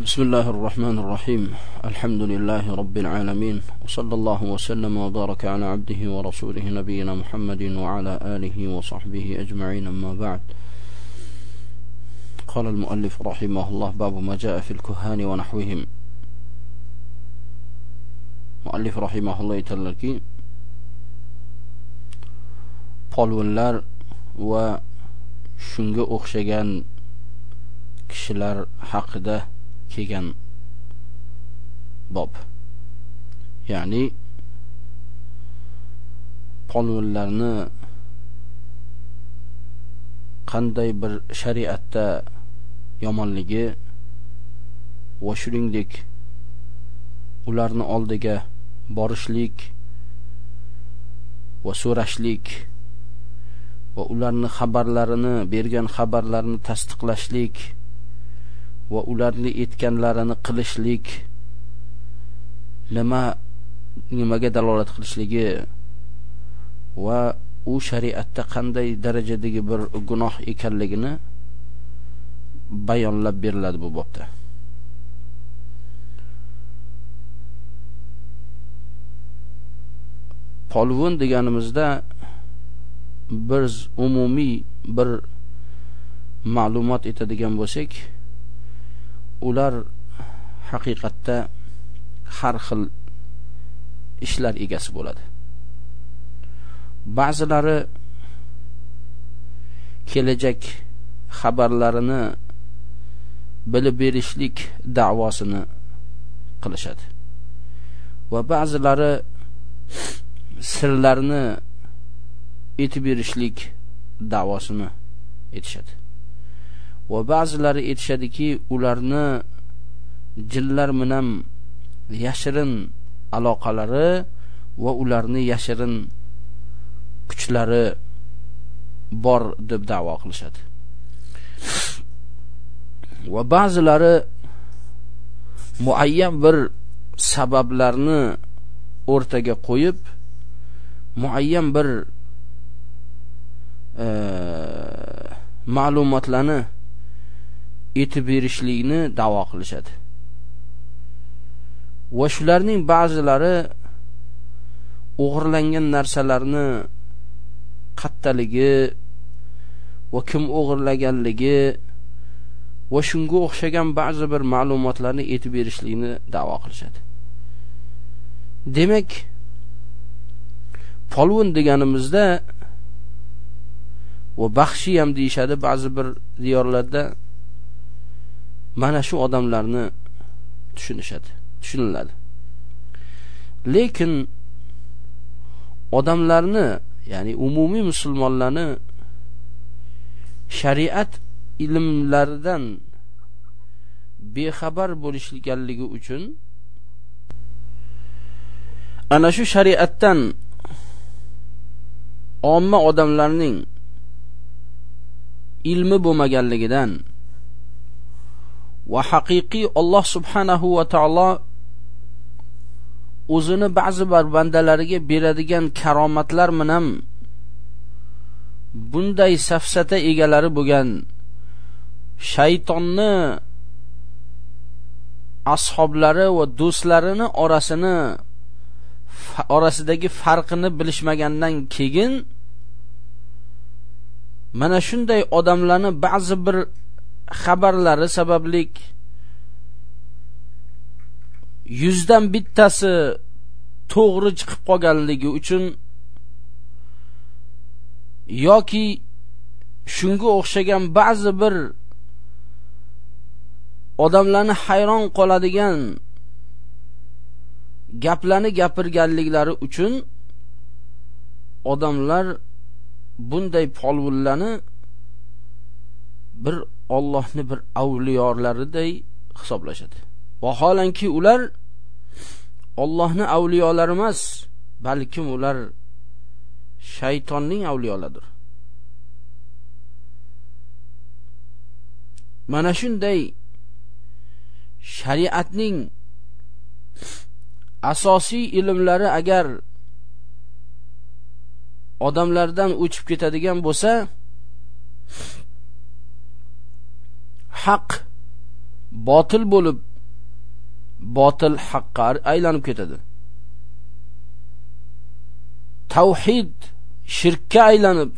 بسم الله الرحمن الرحيم. الحمد لله رب العالمين. وصلى الله وسلم وبارك على عبده ورسوله نبينا محمد وعلى آله وصحبه أجمعين. أما بعد. قال المؤلف رحمه الله باب ما جاء في الكهان ونحوهم. مؤلف رحمه الله يتلقي. polvonlar va shunga o'xshagan kishilar haqida kelgan bob. Ya'ni polvonlarni qanday bir shariatda yomonligi va shuningdek ularni oldiga borishlik va so'rashlik va ularni xabarlarini bergan xabarlarini tasdiqlashlik va ularni aytganlarini qilishlik nima nimaga dalolat qilishligi va u shariatda qanday darajadagi bir gunoh ekanligini bayonlab beriladi bu bobda. Polvon deganimizda biz umumiy bir ma'lumot etadigan bo'lsak ular haqiqatda har xil ishlar egasi bo'ladi. Ba'zilari kelajak xabarlarini bilib berishlik da'vosini qilishadi. Va ba'zilari sirlarni aytib berishlik da'vosini etishadi. Va ba'zilari aytishadiki ularni jinlar bilan yashirin aloqalari va ularni yashirin kuchlari bor deb da'vo qilishadi. Va ba'zilari muayyan bir sabablarni o'rtaga qo'yib muayyan bir e, ma'lumotlarni etib berishlikni da'vo qilishadi. Va shularning ba'zilari o'g'irlangan narsalarni qattaligi va kim o'g'irlaganligi va shunga o'xshagan ba'zi bir ma'lumotlarni aytib berishlikni da'vo qilishadi. Demak polvon deganimizda va baxshi ham deyishadi ba'zi bir diyorlarda mana shu odamlarni tushunishadi tushuniladi. Lekin odamlarni ya'ni umumiy musulmonlarni shariat ilmlaridan bexabar bo'lishganligi uchun ana shu shariatdan omma odamlarning ilmi bo'lmaganligidan va haqiqiy Alloh subhanahu va taolo o'zini ba'zi bir bandalariga beradigan karomatlar bilan bunday safsata egalari bo'lgan shaytonni ashoblari va do'stlarini orasini orasidagi farqini bilishmagandan keyin mana shunday odamlarni ba'zi bir xabarlari sabablik yuzdan bittasi to'g'ri chiqib qolganligi uchun yoki shunga o'xshagan ba'zi bir odamlarni hayron qoladigan gaplarni gapirganliklari uchun odamlar bunday polvonlarni bir Allohni bir avliyolariday hisoblashadi. Vaholanki ular Allohni avliyolari emas, balkim ular shaytonning avliyolaridir. Mana shunday shariatning asosiy ilmlari agar odamlardan o'chib ketadigan bo'lsa haq botil bo'lib botil haqqa aylanib ketadi. Tavhid shirkka aylanib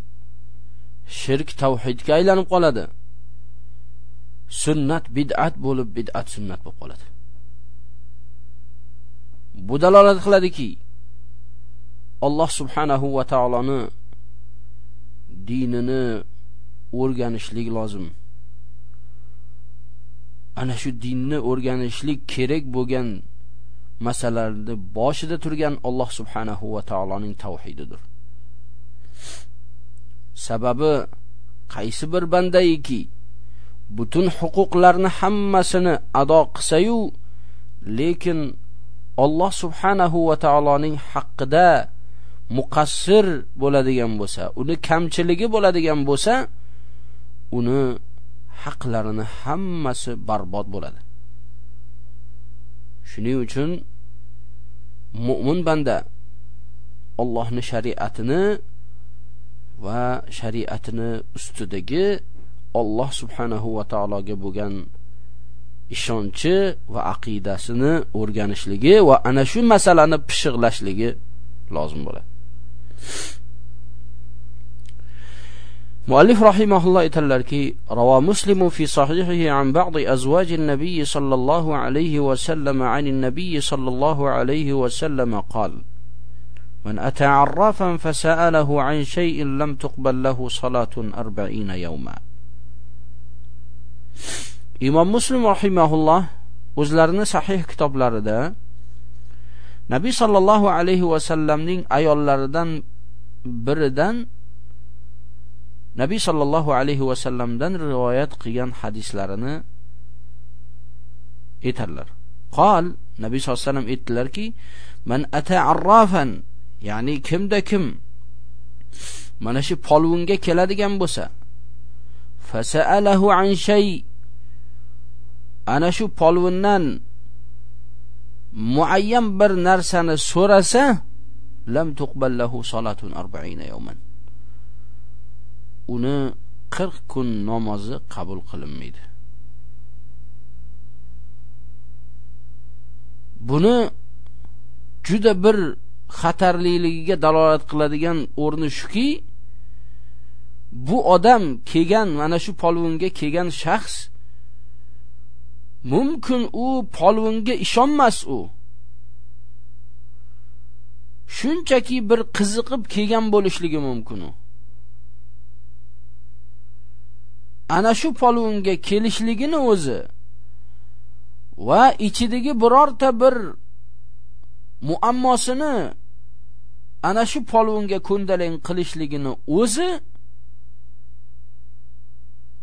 shirk tavhidga aylanib qoladi. Sunnat bid'at bo'lib bid'at sunnat bo'lib qoladi. Bu dalolat qiladiki Alloh subhanahu va taoloni dinini o'rganishlik lozim. Ana shu dinni o'rganishlik kerak bo'lgan masalalarni boshida turgan Alloh subhanahu va taoloning tavhididir. Sababi qaysi bir bandaiki butun huquqlarni hammasini ado qilsa-yu lekin Alloh subhanahu va taoloning haqqida muqassir bo'ladigan bo'lsa, uni kamchiligi bo'ladigan bo'lsa, uni haqlarini hammasi barbod bo'ladi. Shuning uchun mu'min banda Allohning shariatini va shariatini ustidagi Alloh subhanahu va taologa bo'lgan ishonchi va aqidasini o'rganishligi va ana shu masalani pishiqlashligi lozim bo'ladi. مؤلف رحمه الله يتلركي روى مسلم في صحيحه عن بعض أزواج النبي صلى الله عليه وسلم عن النبي صلى الله عليه وسلم قال من أتى عرافا فسأله عن شيء لم تقبل له صلاة أربعين يوما. imom muslim rahimaulloh o'zlarini sahih kitoblarida nabiy sollallohu alayhi vasallamning ayollaridan biridan nabiy sollallohu alayhi vasallamdan rivoyat qilgan hadislarini aytadilar qol nabiy sallallohu alayhi vasallam aytdilarki man ata arrafan ya'ni kimda kim mana shu polvonga keladigan bo'lsa fasalahu an shay ana shu polvondan muayyan bir narsani so'rasa lam tuqballahu salatun 40 yawman uni 40 kun namozi qabul qilinmaydi. Buni juda bir xatarliligiga dalolat qiladigan o'rni shuki bu odam kelgan mana shu polvonga kelgan shaxs mumkin u polvonga ishonmas u. Shunchaki bir qiziqib kelgan bo'lishligi mumkin u. ana shu polvonga kelishligini o'zi va ichidagi birorta bir muammosini ana shu polvonga ko'ndalang qilishligini o'zi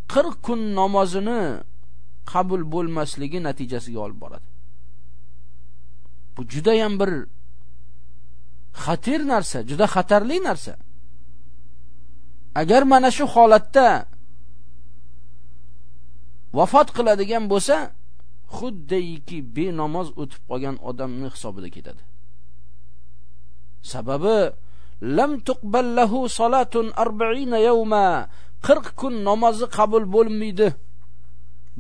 40 kun namozini qabul bo'lmasligi natijasiga olib boradi. Bu juda ham bir xatir narsa juda xatarli narsa. Agar mana shu holatda vafot qiladigan bo'lsa xuddiki benamoz o'tib qolgan odamni hisobida ketadi. Sababi lam tuqballahu salatun 40 yawma. 40 kun namozi qabul bo'lmaydi.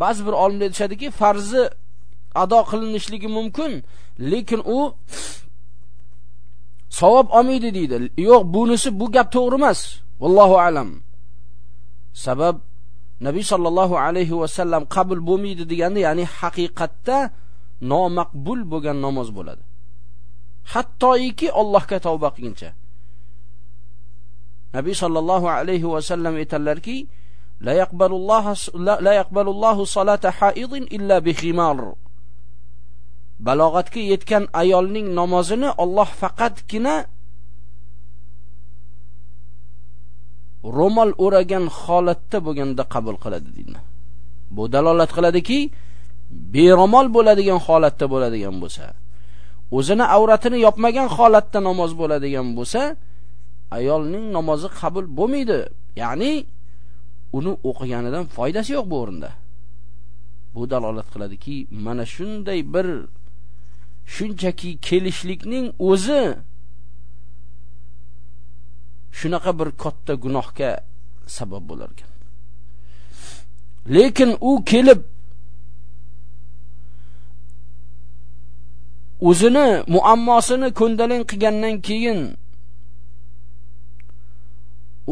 Ba'zi bir olimlar aytishadiki farzi ado qilinishligi mumkin lekin u savob olmaydi deydi. Yo'q bunisi bu gap to'g'ri emas. Vallohu alam. Sabab nabiy sollallohu alayhi vasallam qabul bo'lmaydi deganda ya'ni haqiqatda nomaqbul bo'lgan namoz bo'ladi. Hattoiki Allohga tavba qilguncha nabiy sollallohu alayhi vasallam aytadilarki la yaqbalullohu la yaqbalullohu solata haidin illa bihimar balog'atga yetgan ayolning namozini Alloh faqatgina ro'mol o'ragan holatda bo'lganda qabul qiladi deydi. Bu dalolat qiladiki, beromol bo'ladigan holatda bo'ladigan bo'lsa, o'zini avratini yopmagan holatda namoz bo'ladigan bo'lsa, ayolning namozi qabul bo'lmaydi. Ya'ni uni o'qiganidan foydasi yo'q bu o'rinda bu dalolat qiladiki mana shunday bir shunchaki kelishlikning o'zi shunaqa bir katta gunohga sabab bo'lar ekan lekin u kelib o'zini muammosini ko'ndalang qilgandan keyin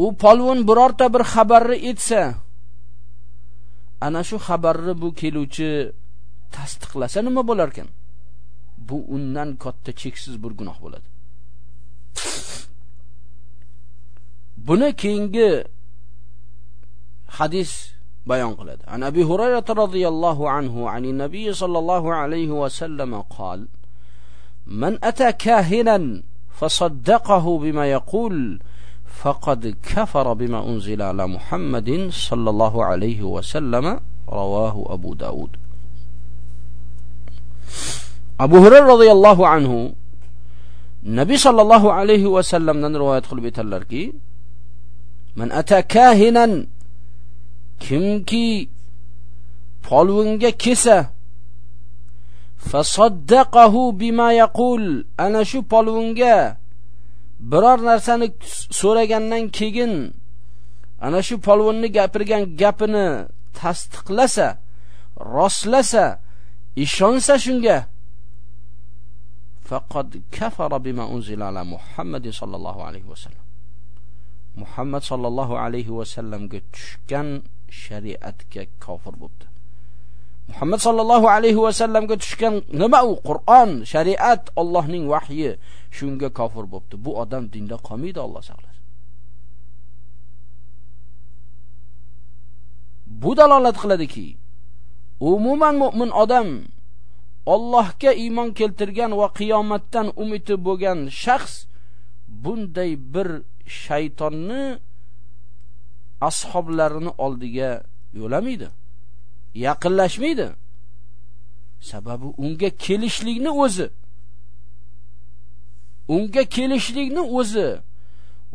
u polvon birorta bir xabarni etsa ana shu xabarni bu keluvchi tasdiqlasa nima bo'larkan? Bu undan katta cheksiz bir gunoh bo'ladi. Buni keyingi hadis bayon qiladi an abi hurayra radhiyallohu anhu an nabiy sallallohu alayhi va sallam qol man ata kahinan فصدقه بما يقول فقد كفر بما أنزل على محمد صلى الله عليه وسلم رواه أبو داود أبو هريرة رضي الله عنه النبي صلى الله عليه وسلم من man ata kahinan kimki polvonga kelsa fasoddaqahu bima yaqul ana shu polvonga biror narsani so'ragandan keyin ana shu polvonni gapirgan gapini tasdiqlasa rostlasa ishonsa shunga faqad kafara bima unzila ala muhammadin sallallohu alayhi vasallam muhammad sallallohu alayhi vasallamga tushgan shariatga kofir bo'libdi. Muhammad sallallohu alayhi vasallamga tushgan nima u? Qur'on shariat ollohning vahyi shunga kofir bo'libdi. Bu odam dinda qolmaydi alloh saqlasin. Bu dalolat qiladiki umuman mo'min odam Allohga iymon keltirgan va qiyomatdan umidi bo'lgan shaxs bunday bir shaytonni ashoblarini oldiga yo'lamaydi yaqinlashmaydi. Sababi unga kelishlikni o'zi. Unga kelishlikni o'zi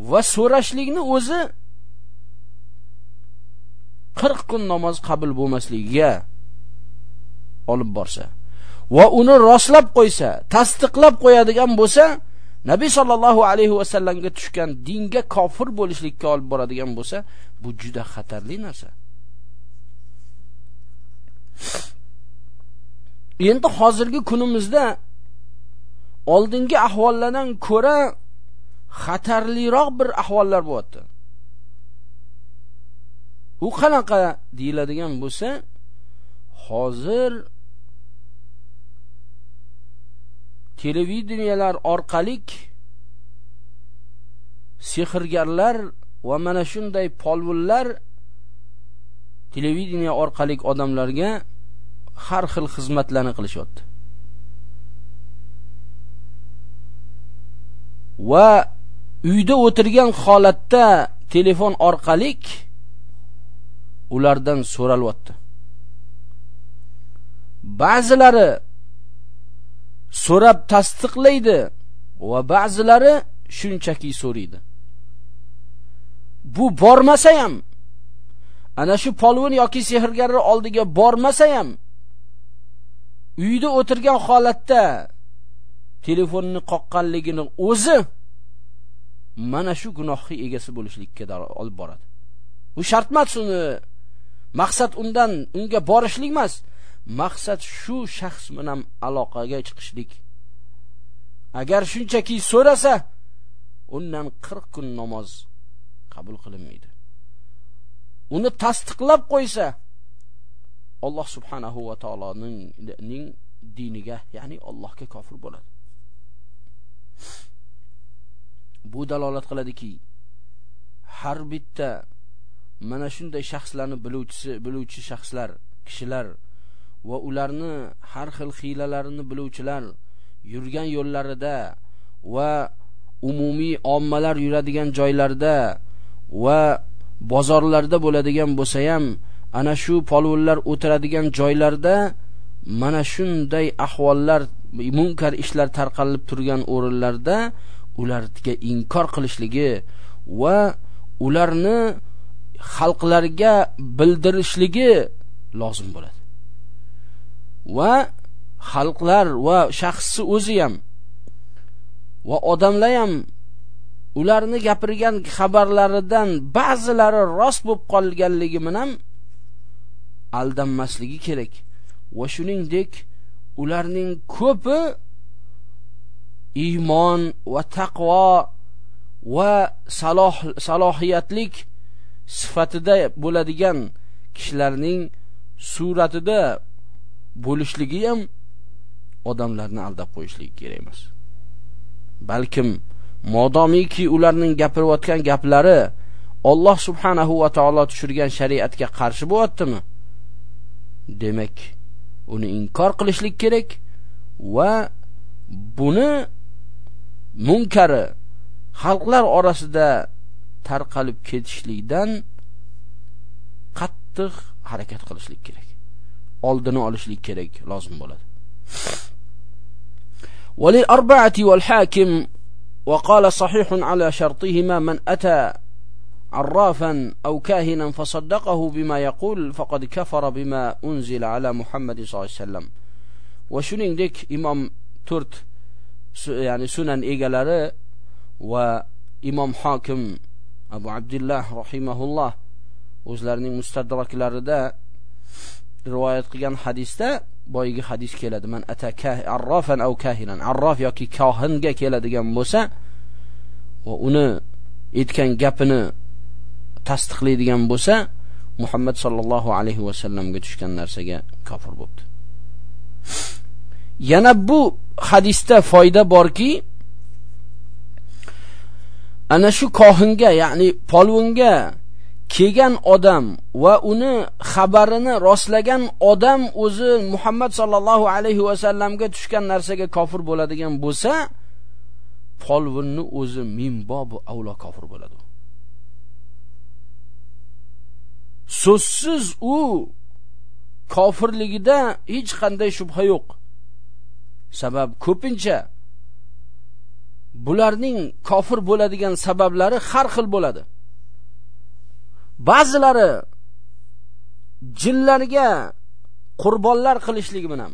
va so'rashlikni o'zi 40 kun namoz qabul bo'lmasligiga olib borsa va uni rostlab qo'ysa tasdiqlab qo'yadigan bo'lsa Nabiy sallallohu alayhi va sallamga tushgan dinga kofir bo'lishlikka olib boradigan bo'lsa, bu juda xatarli narsa. Endi hozirgi kunimizda oldingi ahvollardan ko'ra xatarliroq bir ahvollar bo'lyapti. U qanaqa deyiladigan bo'lsa, hozir televideniyalar orqali sehrgarlar va mana shunday polvullar televideniya orqali odamlarga har xil xizmatlarni qilishyapti. Va uyda o'tirgan holatda telefon orqali ulardan so'ralyapti. Ba'zilari so'rab tasdiqlaydi va ba'zilari shunchaki so'raydi. Bu bormasa ham ana shu polvon yoki sehrgarlar oldiga bormasa ham uyda o'tirgan holatda telefonni qoqqanligini o'zi mana shu gunohning egasi bo'lishlikka olib boradi. Bu shart uni. Maqsad undan unga borishlik emas. Maqsad shu shaxs bilan aloqaga chiqishlik. Agar shunchaki so'rasa undan 40 kun namoz qabul qilinmaydi. Uni tasdiqlab qo'ysa Alloh subhanahu va taoloning ning diniga ya'ni Allohga kofir bo'ladi. Bu dalolat qiladiki har bitta mana shunday shaxslarni biluvchisi biluvchi shaxslar kishilar va ularni har xil hiylalarini biluvchilar yurgan yo'llarida va umumiy ommalar yuradigan joylarda va bozorlarda bo'ladigan bo'lsa ham ana shu polvonlar o'tiradigan joylarda mana shunday ahvollar munkar ishlar tarqalib turgan o'rinlarda ularga inkor qilishligi va ularni xalqlarga bildirishligi lozim bo'ladi. Va xalqlar va shaxsi o'zi ham va odamlar ham ularni gapirgan xabarlaridan ba'zilari rost bo'lib qolganligi bilan aldanmasligi kerak. Va shuningdek ularning ko'pi iymon va taqvo va saloh salohiyatlik sifatida bo'ladigan kishilarning suratida bo'lishligi ham odamlarni aldab qo'yishligi kerak emas. Balkim modomiki ularning gapirayotgan gaplari Alloh subhanahu va taolo tushirgan shariatga qarshi bo'lyaptimi? Demak uni inkor qilishlik kerak va buni munkari xalqlar orasida tarqalib ketishlikdan qattiq harakat qilishlik kerak. oldini olishlik kerak lozim bo'ladi. walil arba'ati wal hakim wa qala sahihun ala shartihima man ata عرافا أو كاهنا فصدقه بما يقول فقد كفر بما أنزل على محمد صلى الله عليه وسلم. وشنينديك إمام 4 يعني سنن ايغالاري و امام حاكم أبو عبد الله رحمه الله o'zlarining mustadraglarida rivoyat qilgan hadisda boyagi hadis keladi. Man ataka arrofan aw kahinan. Arrof yoki kohinga keladigan bo'lsa va uni aytgan gapini tasdiqlaydigan bo'lsa muhammad sollallohu alayhi vasallamga tushgan narsaga kofir bo'libdi. Yana bu hadisda foyda borki ana shu kohinga ya'ni polvonga kelgan odam va uni xabarini rostlagan odam o'zi Muhammad sallallohu alayhi va sallamga tushgan narsaga kofir bo'ladigan bo'lsa, polvunni o'zi minbobu avlo kofir bo'ladi. So'zsiz u kofirligida hech qanday shubha yo'q. Sabab ko'pincha bularning kofir bo'ladigan sabablari har xil bo'ladi. Ba'zilari jinlarga qurbonlar qilishlik bilan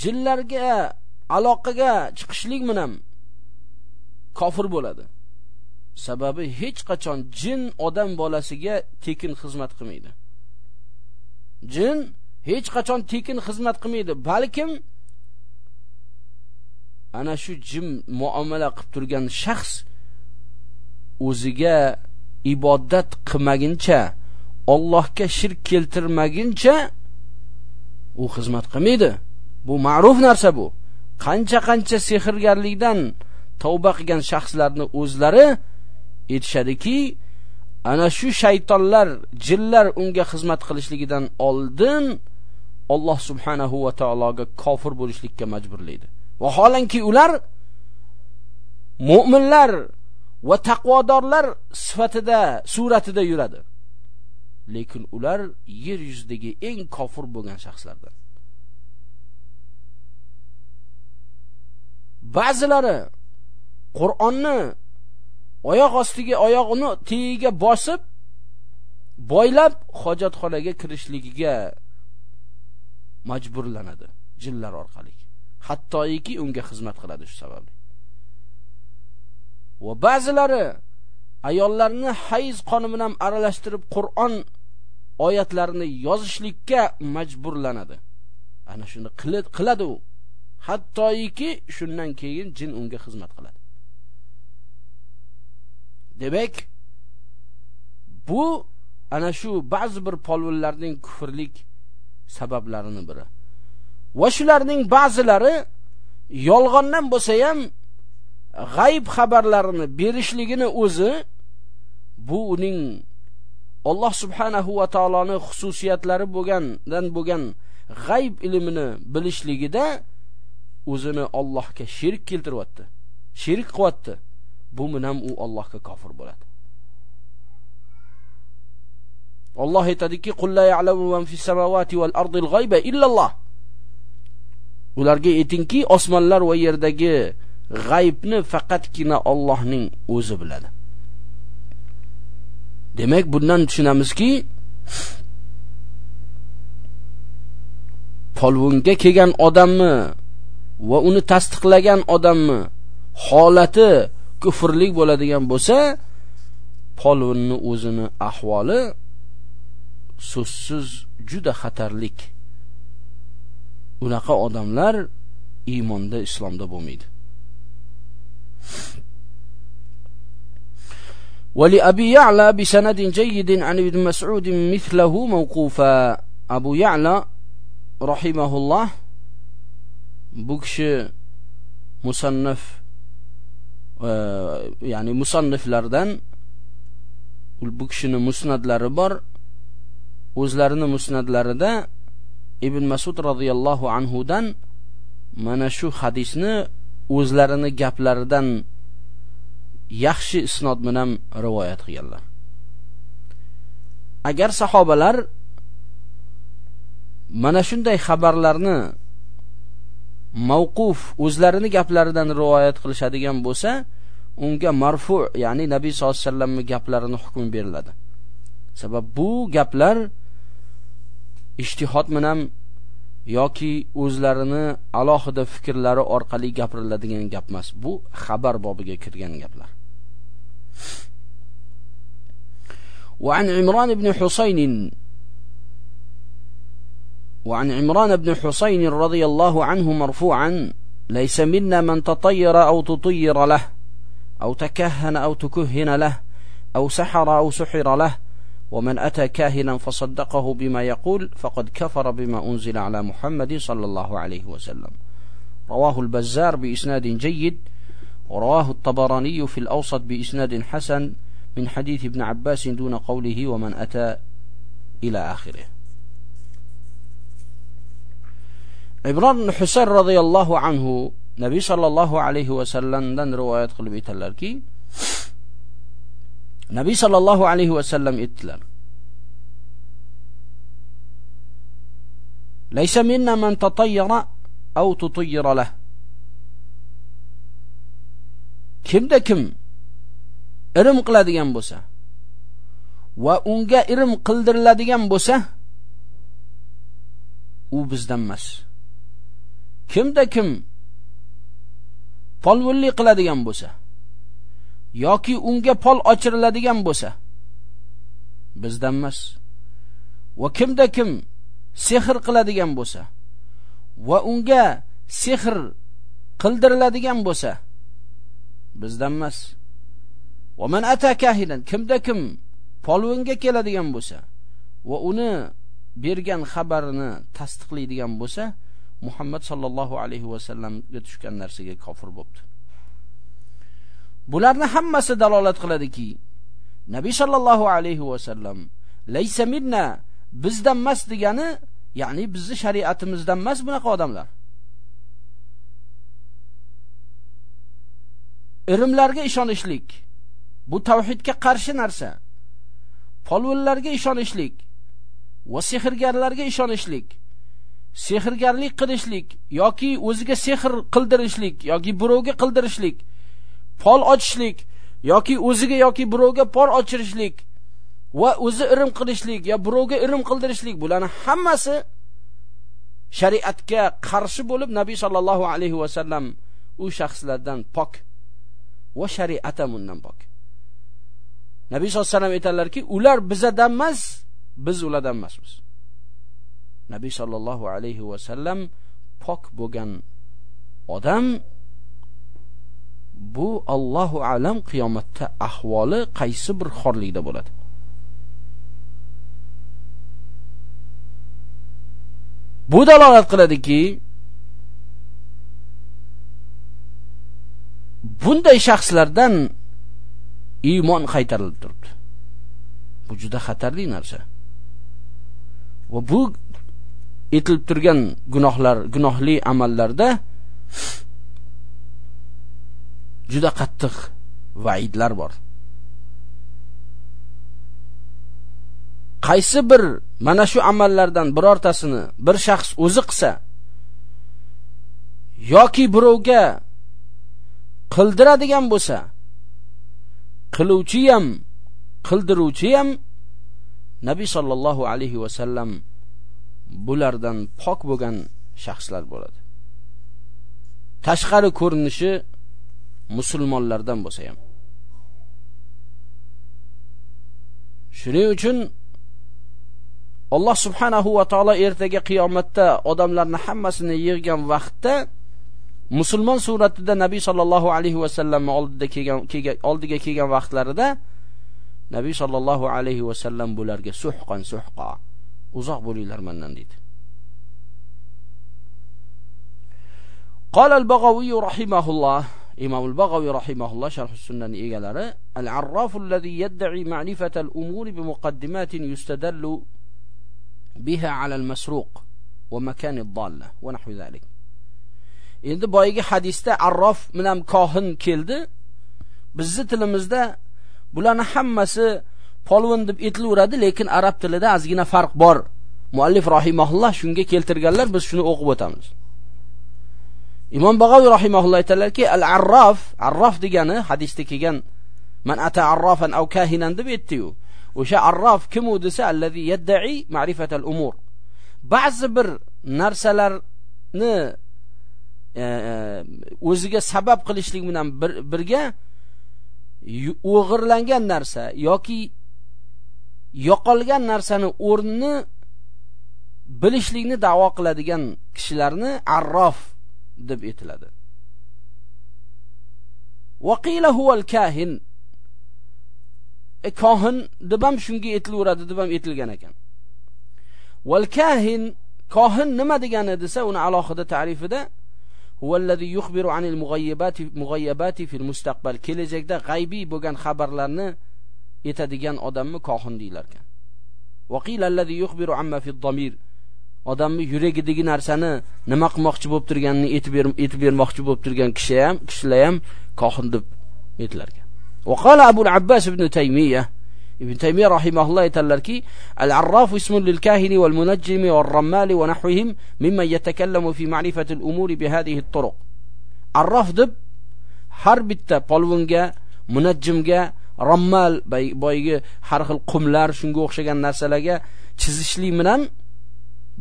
jinlarga aloqaga chiqishlik bilan kofir bo'ladi. Sababi hech qachon jin odam bolasiga tekin xizmat qilmaydi. Jin hech qachon tekin xizmat qilmaydi balkim ana shu jin muomala qilib turgan shaxs o'ziga ibodat qilmaguncha Allohga shirk keltirmaguncha u xizmat qilmaydi. Bu ma'ruf narsa bu. Qancha qancha sehrgarlikdan tavba qilgan shaxslarni o'zlari aytishadiki ana shu shaytonlar jinlar unga xizmat qilishligidan oldin Alloh subhanahu va taologa kofir bo'lishlikka majburlaydi. Vaholanki ular mu'minlar va taqvodorlar sifatida suratida yuradi. Lekin ular yer yuzidagi eng kofir bo'lgan shaxslardan ba'zilari qur'onni oyoq ostiga oyog'ini tagiga bosib boylab hojatxonaga kirishligiga majburlanadi jinlar orqali. Hattoiki unga xizmat qiladi shu sababli. Va ba'zilari ayollarni hayz qoni bilan aralashtirib Qur'on oyatlarini yozishlikka majburlanadi. Ana shuni qiladi u. Hattoyki shundan keyin jin unga xizmat qiladi. Demak, bu ana shu ba'zi bir polvonlarning kufrlik sabablarini biri. Va shularning ba'zilari yolg'ondan bo'lsa ham g'ayb xabarlarini berishligini o'zi bu uning Alloh subhanahu va taoloning xususiyatlari bo'lgandan bo'lgan g'ayb ilmini bilishligida o'zini Allohga shirk keltiryapti. Shirk qilyapti. Bu bilan u Allohga kofir bo'ladi. Alloh aytadiki: "Qul la ya'lamu man fis samawati val-ardi al-ghayba illa Alloh." Ularga aytingki, osmonlar va yerdagi g'aybni faqatgina Allohning o'zi biladi. Demak, bundan tushunamizki, polvonga kelgan odammi va uni tasdiqlagan odammi holati kufrlik bo'ladigan bo'lsa, polvonni o'zini ahvoli so'zsiz juda xatarlik. Unaqa odamlar iymonda islomda bo'lmaydi ولأبي يعلى بسند جيد عن ابن مسعود مثله موقوفا أبو يعلى رحمه الله بكش مصنف ya'ni musanniflardan bu kishini musnadlari bor o'zlarini musnadlarida ibn masud roziyallohu anhudan mana shu hadisni o'zlarini gaplaridan yaxshi isnod bilan rivoyat qilganlar. Agar sahobalar mana shunday xabarlarni mavquf o'zlarini gaplaridan rivoyat qilishadigan bo'lsa unga marfu ya'ni nabiy sollallohu alayhi vasallamning gaplarini hukm beriladi. Sabab bu gaplar ijtihod bilan yoki o'zlarini alohida fikrlari orqali gapiriladigan gap emas bu xabar bobiga kirgan gaplar وعن عمران بن حسين وعن عمران بن حسين رضي الله عنه مرفوعا ليس منا من تطير أو تطير له أو تكهن أو تكهن له أو سحر أو سحر له ومن أتى كاهنا فصدقه بما يقول فقد كفر بما أنزل على محمد صلى الله عليه وسلم. رواه البزار بإسناد جيد ورواه الطبراني في الأوسط بإسناد حسن من حديث ابن عباس دون قوله ومن أتى إلى آخره. عمران بن حسين رضي الله عنه نبي صلى الله عليه وسلم دن رواية قلبي Nabi sollallohu alayhi va sallam aytdilar laysa minna man tatayyara aw tutayyara lah. Kimda kim irim qiladigan bo'lsa va unga irim qildiriladigan bo'lsa u bizdan emas. Kimda kim polvullik qiladigan bo'lsa yoki unga pol ochiriladigan bo'lsa bizdan emas va kimda kim sehr qiladigan bo'lsa va unga sehr qildiriladigan bo'lsa bizdan emas va man atakahidan kimda kim polvonga keladigan bo'lsa va uni bergan xabarini tasdiqlaydigan bo'lsa Muhammad sallallohu alayhi va sallamga tushgan narsaga kofir bo'libdi. Bularni hammasi dalolat qiladiki, Nabiy sallallohu alayhi va sallam laysa minna bizdan emas degani, ya'ni bizni shariatimizdan emas bunaqa odamlar. irimlarga ishonishlik bu tavhidga qarshi narsa polvonlarga ishonishlik va sehrgarlarga ishonishlik sehrgarlik qilishlik yoki o'ziga sehr qildirishlik yoki birovga qildirishlik pol ochishlik yoki o'ziga yoki birovga pol ochirishlik va o'zi irim qilishlik yo birovga irim qildirishlik bularni hammasi shariatga qarshi bo'lib nabiy sollallohu alayhi vasallam u shaxslardan pok va shariatam undan pok. Nabiy sallallohu alayhi vasallam aytadilarki ular bizadan emas biz ulardan emasmiz. Nabiy sollallohu alayhi vasallam pok bo'lgan odam bu Allohu alam qiyomatda ahvoli qaysi bir xorlikda bo'ladi? Bu dalolat qiladiki bunday shaxslardan iymon qaytarilib turibdi. Bu juda xatarli narsa. Va bu etilib turgan gunohlar gunohli amallarda juda qattiq vaidlar bor. Qaysi bir mana shu amallardan birortasini bir shaxs o'zi qilsa yoki birovga qildiradigan bo'lsa qiluvchi ham qildiruvchi ham nabiy sollallohu alayhi vasallam bulardan pok bo'lgan shaxslar bo'ladi. Tashqari ko'rinishi musulmonlardan bo'lsa ham shuning uchun Alloh subhanahu va taolo ertaga qiyomatda odamlarni hammasini yig'gan vaqtda musulmon suratida nabiy sollallohu alayhi vasallam oldida kelgan oldiga kelgan vaqtlarida nabiy sollallohu alayhi vasallam bularga suhqon suhqa uzoq bo'linglar mendan deydi قال البغوي رحمه الله imomul bag'oviy rahimaulloh sharh sunnani egalari al arroful allazi yadda'i ma'rifatal umuri bi muqaddimatin yustadallu biha ala al masruq va makani dalla va nahvi zalik endi boyagi hadisda arrof bilan kohin keldi. Bizni tilimizda bularni hammasi polvon deb aytilaveradi lekin arab tilida ozgina farq bor. Muallif rahimaulloh shunga keltirganlar biz shuni o'qib o'tamiz. Imom bag'oviy rahimaulloh aytadilarki al arrof arrof degani hadisda kelgan man ata arrofan aw kahinan deb aytdiyu o'sha arrof kim u desa allazi yadda'i ma'rifatal umur. Ba'zi bir narsalarni e, e, o'ziga sabab qilishlik bilan birga o'g'irlangan narsa yoki yo'qolgan narsani o'rnini bilishlikni da'vo qiladigan kishilarni arrof deb aytiladi huwa al-kahin. e, kohin deb ham shunga aytilaveradi deb ham aytilgan ekan. Val kahin kohin nima degani desa uni alohida ta'rifida huwa allazi yukhbiru anil mughayyibati mughayyibati fil mustaqbal. Kelajakda g'aybiy bo'lgan xabarlarni aytadigan odamni kohin deylar ekan. Wa qila allazi yukhbiru amma fid damir. odamni yuragidagi narsani nima qilmoqchi bo'lib turganini aytib bermoqchi bo'lib turgan kishi ham kishilar ham kohin deb aytilar ekan وقال أبو العباس ابن تيمية ابن تيمية رحمه الله يتلركي العراف اسم للكاهن والمنجم والرمال ونحوهم ممن يتكلم في معرفة الأمور بهذه الطرق عراف دب har bitta polvonga munajjimga rammal boyagi har xil qumlar shunga o'xshagan narsalarga chizishlik bilan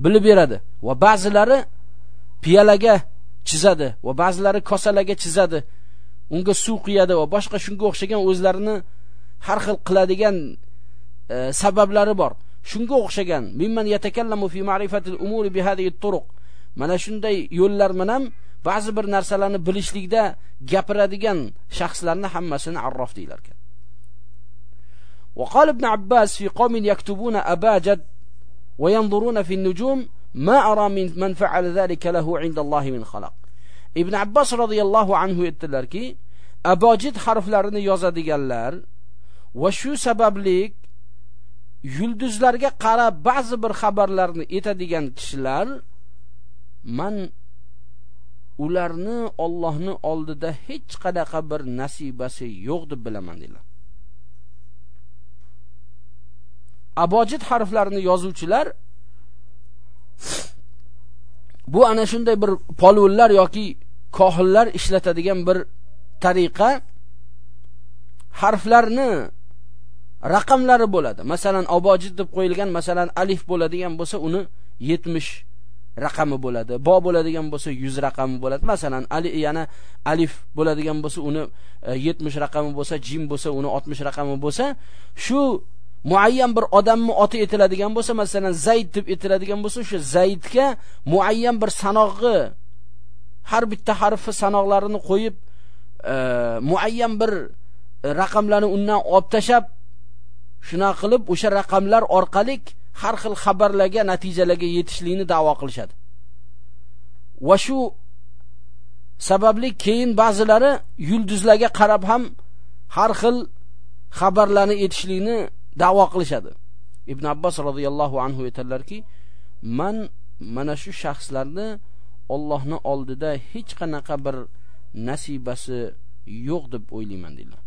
bilib beradi va ba'zilari piyalaga chizadi va ba'zilari kosalarga chizadi unga suv quyadi va boshqa shunga o'xshagan o'zlarini har xil qiladigan e, sabablari bor shunga o'xshagan mimman yatakallamu fi ma'rifatil umuri bi hadhihi turuq mana shunday yo'llar bilan ba'zi bir narsalarni bilishlikda gapiradigan shaxslarni hammasini arrof deylar ekan وقال ابن عباس في قوم يكتبون أباجد وينظرون في النجوم ما أرى من من فعل ذلك له عند الله من خلق ibn abbos roziyallohu anhu aytdilarki abojid harflarini yozadiganlar va shu sababli yulduzlarga qarab ba'zi bir xabarlarni aytadigan kishilar man ularni Allohni oldida hech qanaqa bir nasibasi yo'q deb bilaman dedilar abojid harflarini yozuvchilar bu ana shunday bir polvonlar yoki kohillar ishlatadigan bir tariqa harflarni raqamlari bo'ladi. Masalan abojid deb qo'yilgan masalan alif bo'ladigan bo'lsa uni 70 raqami bo'ladi. Bo bo'ladigan bo'lsa 100 raqami bo'ladi. Masalan ali yana alif bo'ladigan bo'lsa uni e, 70 raqami bo'lsa jim bo'lsa uni 60 raqami bo'lsa shu muayyan bir odamni oti aytiladigan bo'lsa masalan zayd deb aytiladigan bo'lsa o'sha zaydga muayyan bir sanoqni har bitta harfi sanoqlarini qo'yib e, muayyan bir raqamlarni undan olib tashab shuna qilib o'sha raqamlar orqali har xil xabarlarga natijalarga yetishlikni da'vo qilishadi. Va shu sababli keyin ba'zilari yulduzlarga qarab ham har xil xabarlarni etishlikni da'vo qilishadi. Ibn abbos roziyallohu anhu aytadilarki man mana shu shaxslarni Allohning oldida hech qanaqa bir nasibasi yo'q deb o'ylayman deydilar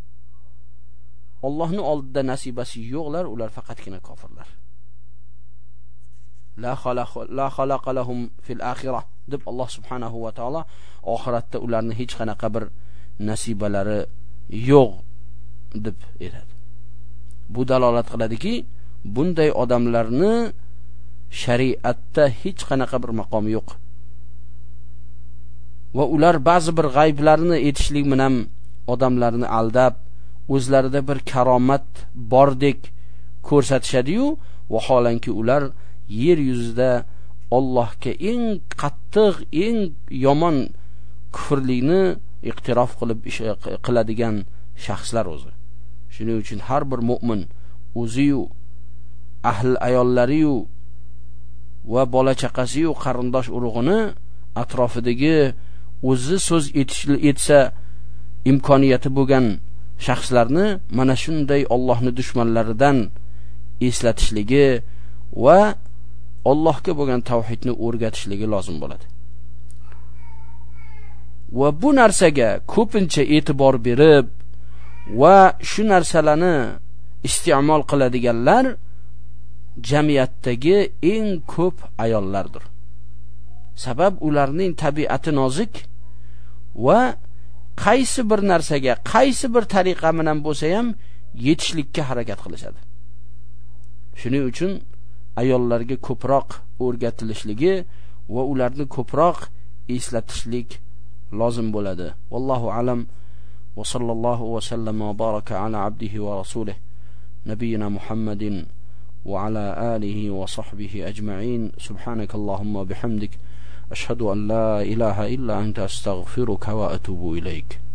Allohning oldida nasibasi yo'qlar ular faqatgina kofirlar. La la xalaqa lahum fil axira deb Alloh subhanahu va taolo oxiratda ularni hech qanaqa bir nasibalari yo'q deb aytadi. Bu dalolat qiladiki bunday odamlarni shariatda hech qanaqa bir maqom yo'q. Va ular ba'zi bir g'ayblarni aytishlik bilan odamlarni aldab o'zlarida bir karomat bordek ko'rsatishadi-yu vaholanki ular yer yuzida Allohga eng qattiq, eng yomon kufrlikni iqtirof qilib qiladigan shaxslar o'zi. Shuning uchun har bir mu'min o'ziyu ahl ayollariyu va bola chaqasiyu qarindosh urug'ini atrofidagi o'zi so'z etsa imkoniyati bo'lgan shaxslarni mana shunday Allohning dushmanlaridan eslatishligi va Allohga bo'lgan tavhidni o'rgatishligi lozim bo'ladi. Va bu narsaga ko'pincha e'tibor berib va shu narsalarni iste'mol qiladiganlar jamiyatdagi eng ko'p ayollardir. Sabab ularning tabiati nozik va qaysi bir narsaga qaysi bir tariqa bilan bo'lsa ham yetishlikka harakat qilishadi. Shuning uchun ayollarga ko'proq o'rgatilishligi va ularni ko'proq eslatishlik lozim bo'ladi. Vallohu alam. وصلى الله وسلم وبارك على عبده ورسوله نبينا محمد وعلى آله وصحبه أجمعين. سبحانك اللهم وبحمدك أشهد أن لا إله إلا أنت أستغفرك وأتوب إليك.